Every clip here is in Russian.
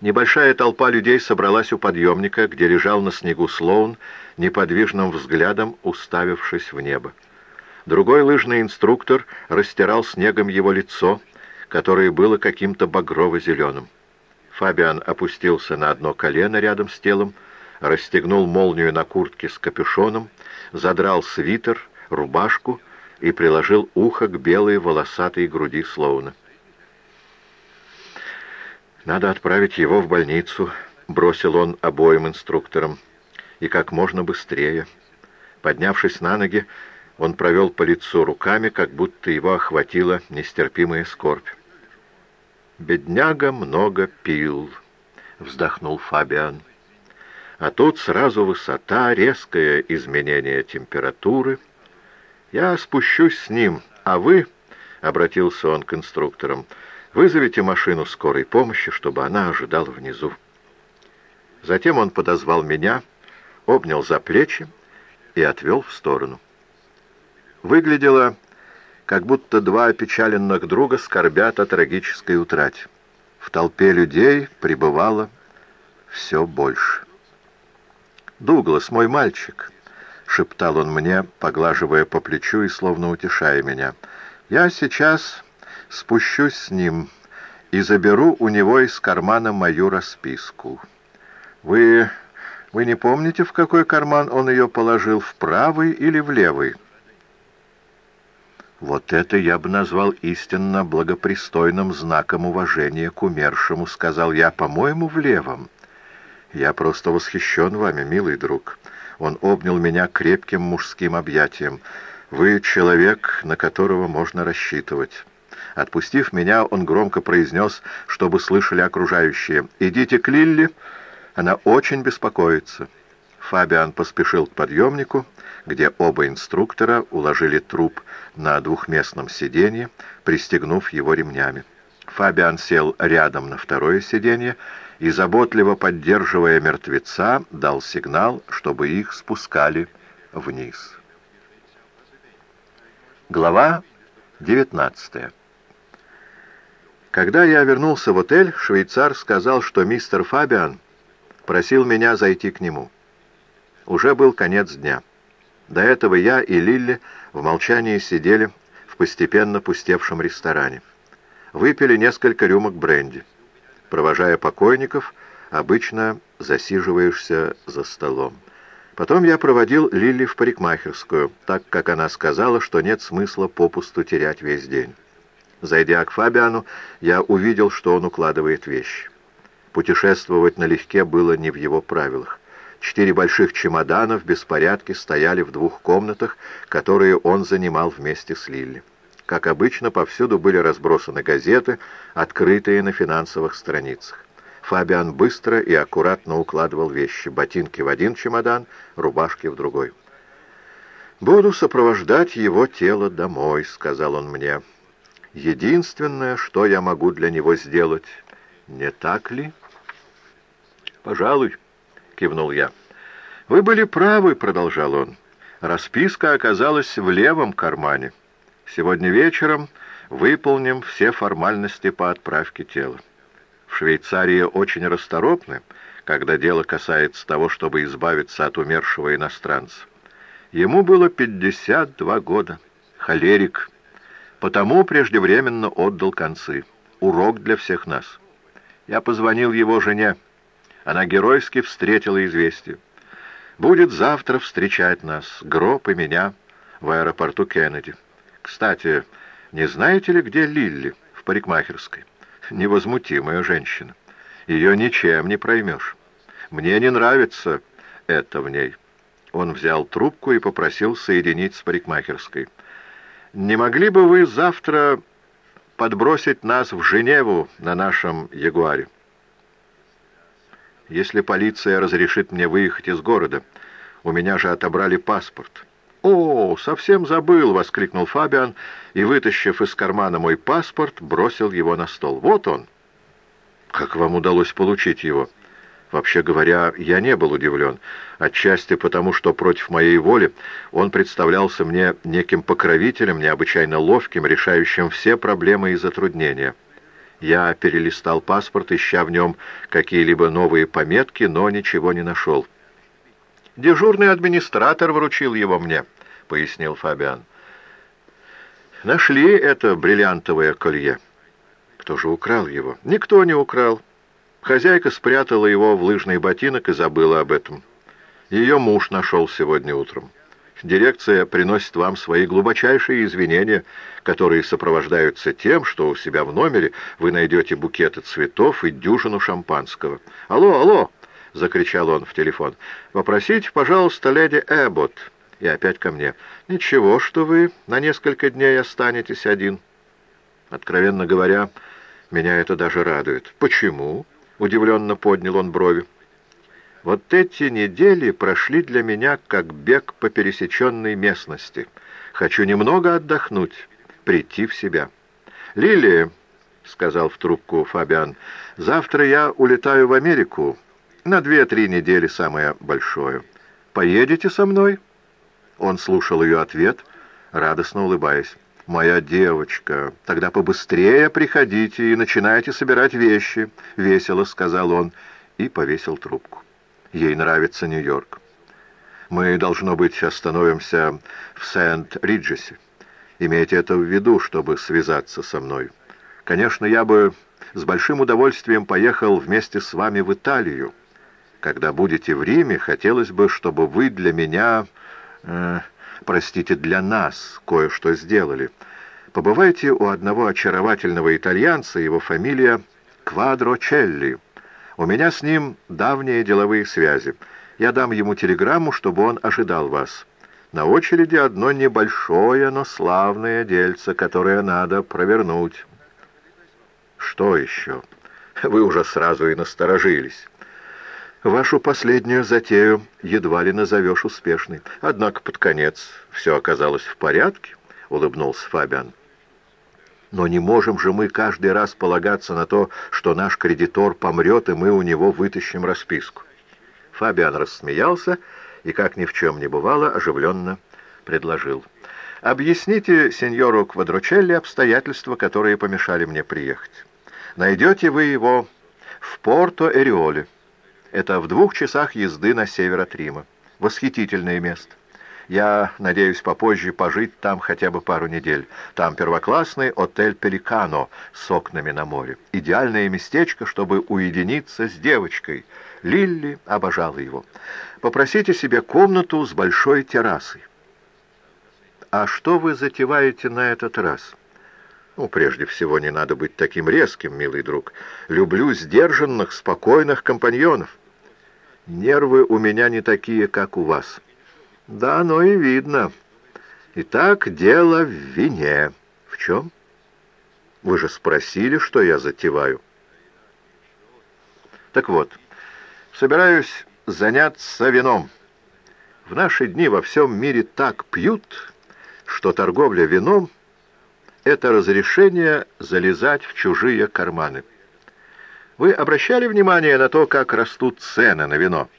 Небольшая толпа людей собралась у подъемника, где лежал на снегу Слоун, неподвижным взглядом уставившись в небо. Другой лыжный инструктор растирал снегом его лицо, которое было каким-то багрово-зеленым. Фабиан опустился на одно колено рядом с телом, расстегнул молнию на куртке с капюшоном, задрал свитер, рубашку и приложил ухо к белой волосатой груди Слоуна. «Надо отправить его в больницу», — бросил он обоим инструкторам, — «и как можно быстрее». Поднявшись на ноги, он провел по лицу руками, как будто его охватила нестерпимая скорбь. «Бедняга много пил», — вздохнул Фабиан. «А тут сразу высота, резкое изменение температуры. Я спущусь с ним, а вы...» — обратился он к инструкторам. «Вызовите машину скорой помощи, чтобы она ожидала внизу». Затем он подозвал меня, обнял за плечи и отвел в сторону. Выглядело, как будто два опечаленных друга скорбят о трагической утрате. В толпе людей пребывало все больше. «Дуглас, мой мальчик», — шептал он мне, поглаживая по плечу и словно утешая меня, — «я сейчас спущусь с ним и заберу у него из кармана мою расписку. Вы... вы не помните, в какой карман он ее положил, в правый или в левый?» «Вот это я бы назвал истинно благопристойным знаком уважения к умершему», — сказал я, — «по-моему, в левом». «Я просто восхищен вами, милый друг». Он обнял меня крепким мужским объятием. «Вы человек, на которого можно рассчитывать». Отпустив меня, он громко произнес, чтобы слышали окружающие. «Идите к Лилли, она очень беспокоится». Фабиан поспешил к подъемнику, где оба инструктора уложили труп на двухместном сиденье, пристегнув его ремнями. Фабиан сел рядом на второе сиденье и, заботливо поддерживая мертвеца, дал сигнал, чтобы их спускали вниз. Глава 19 Когда я вернулся в отель, швейцар сказал, что мистер Фабиан просил меня зайти к нему. Уже был конец дня. До этого я и Лилли в молчании сидели в постепенно пустевшем ресторане. Выпили несколько рюмок бренди. Провожая покойников, обычно засиживаешься за столом. Потом я проводил Лилли в парикмахерскую, так как она сказала, что нет смысла попусту терять весь день. Зайдя к Фабиану, я увидел, что он укладывает вещи. Путешествовать налегке было не в его правилах. Четыре больших чемодана в беспорядке стояли в двух комнатах, которые он занимал вместе с Лилли. Как обычно, повсюду были разбросаны газеты, открытые на финансовых страницах. Фабиан быстро и аккуратно укладывал вещи, ботинки в один чемодан, рубашки в другой. «Буду сопровождать его тело домой», — сказал он мне. «Единственное, что я могу для него сделать, не так ли?» «Пожалуй» кивнул я. «Вы были правы», — продолжал он. «Расписка оказалась в левом кармане. Сегодня вечером выполним все формальности по отправке тела. В Швейцарии очень расторопны, когда дело касается того, чтобы избавиться от умершего иностранца. Ему было 52 года. Холерик. Потому преждевременно отдал концы. Урок для всех нас. Я позвонил его жене. Она геройски встретила известие. Будет завтра встречать нас, гроб и меня, в аэропорту Кеннеди. Кстати, не знаете ли, где Лилли в парикмахерской? Невозмутимая женщина. Ее ничем не проймешь. Мне не нравится это в ней. Он взял трубку и попросил соединить с парикмахерской. «Не могли бы вы завтра подбросить нас в Женеву на нашем Ягуаре?» если полиция разрешит мне выехать из города. У меня же отобрали паспорт». «О, совсем забыл!» — воскликнул Фабиан и, вытащив из кармана мой паспорт, бросил его на стол. «Вот он!» «Как вам удалось получить его?» Вообще говоря, я не был удивлен, отчасти потому, что против моей воли он представлялся мне неким покровителем, необычайно ловким, решающим все проблемы и затруднения. Я перелистал паспорт, ища в нем какие-либо новые пометки, но ничего не нашел. «Дежурный администратор вручил его мне», — пояснил Фабиан. «Нашли это бриллиантовое колье». «Кто же украл его?» «Никто не украл. Хозяйка спрятала его в лыжный ботинок и забыла об этом. Ее муж нашел сегодня утром». Дирекция приносит вам свои глубочайшие извинения, которые сопровождаются тем, что у себя в номере вы найдете букеты цветов и дюжину шампанского. «Алло, алло!» — закричал он в телефон. «Попросите, пожалуйста, леди Эббот». И опять ко мне. «Ничего, что вы на несколько дней останетесь один». Откровенно говоря, меня это даже радует. «Почему?» — удивленно поднял он брови. Вот эти недели прошли для меня как бег по пересеченной местности. Хочу немного отдохнуть, прийти в себя. «Лилия», — сказал в трубку Фабиан, — «завтра я улетаю в Америку. На две-три недели самое большое. Поедете со мной?» Он слушал ее ответ, радостно улыбаясь. «Моя девочка, тогда побыстрее приходите и начинайте собирать вещи», — весело сказал он и повесил трубку. Ей нравится Нью-Йорк. Мы, должно быть, остановимся в Сент-Риджесе. Имейте это в виду, чтобы связаться со мной. Конечно, я бы с большим удовольствием поехал вместе с вами в Италию. Когда будете в Риме, хотелось бы, чтобы вы для меня, э, простите, для нас кое-что сделали. Побывайте у одного очаровательного итальянца, его фамилия Квадрочелли. У меня с ним давние деловые связи. Я дам ему телеграмму, чтобы он ожидал вас. На очереди одно небольшое, но славное дельце, которое надо провернуть. Что еще? Вы уже сразу и насторожились. Вашу последнюю затею едва ли назовешь успешной. Однако под конец все оказалось в порядке, — улыбнулся Фабиан. Но не можем же мы каждый раз полагаться на то, что наш кредитор помрет, и мы у него вытащим расписку. Фабиан рассмеялся и, как ни в чем не бывало, оживленно предложил. «Объясните сеньору Квадручелли обстоятельства, которые помешали мне приехать. Найдете вы его в Порто-Эриоле. Это в двух часах езды на север от Рима. Восхитительное место. Я надеюсь попозже пожить там хотя бы пару недель. Там первоклассный отель «Пеликано» с окнами на море. Идеальное местечко, чтобы уединиться с девочкой. Лилли обожала его. Попросите себе комнату с большой террасой. А что вы затеваете на этот раз? Ну, прежде всего, не надо быть таким резким, милый друг. Люблю сдержанных, спокойных компаньонов. Нервы у меня не такие, как у вас». Да, оно и видно. Итак, дело в вине. В чем? Вы же спросили, что я затеваю. Так вот, собираюсь заняться вином. В наши дни во всем мире так пьют, что торговля вином — это разрешение залезать в чужие карманы. Вы обращали внимание на то, как растут цены на вино?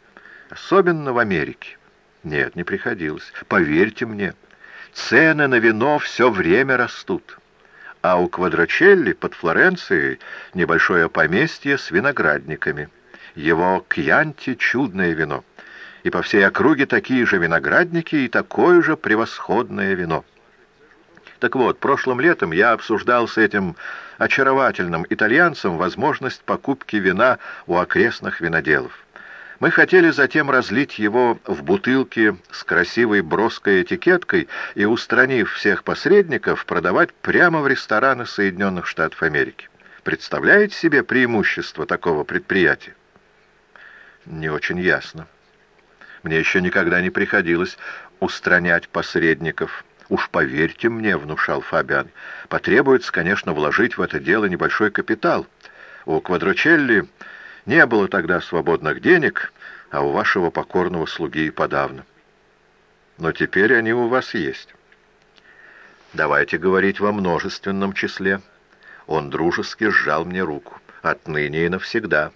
Особенно в Америке. Нет, не приходилось. Поверьте мне, цены на вино все время растут. А у Квадрачелли под Флоренцией небольшое поместье с виноградниками. Его кьянти — чудное вино. И по всей округе такие же виноградники и такое же превосходное вино. Так вот, прошлым летом я обсуждал с этим очаровательным итальянцем возможность покупки вина у окрестных виноделов. Мы хотели затем разлить его в бутылки с красивой броской этикеткой и, устранив всех посредников, продавать прямо в рестораны Соединенных Штатов Америки. Представляете себе преимущество такого предприятия? Не очень ясно. Мне еще никогда не приходилось устранять посредников. Уж поверьте мне, внушал Фабиан, потребуется, конечно, вложить в это дело небольшой капитал. У Квадрочелли не было тогда свободных денег, а у вашего покорного слуги и подавно. Но теперь они у вас есть. Давайте говорить во множественном числе. Он дружески сжал мне руку. Отныне и навсегда.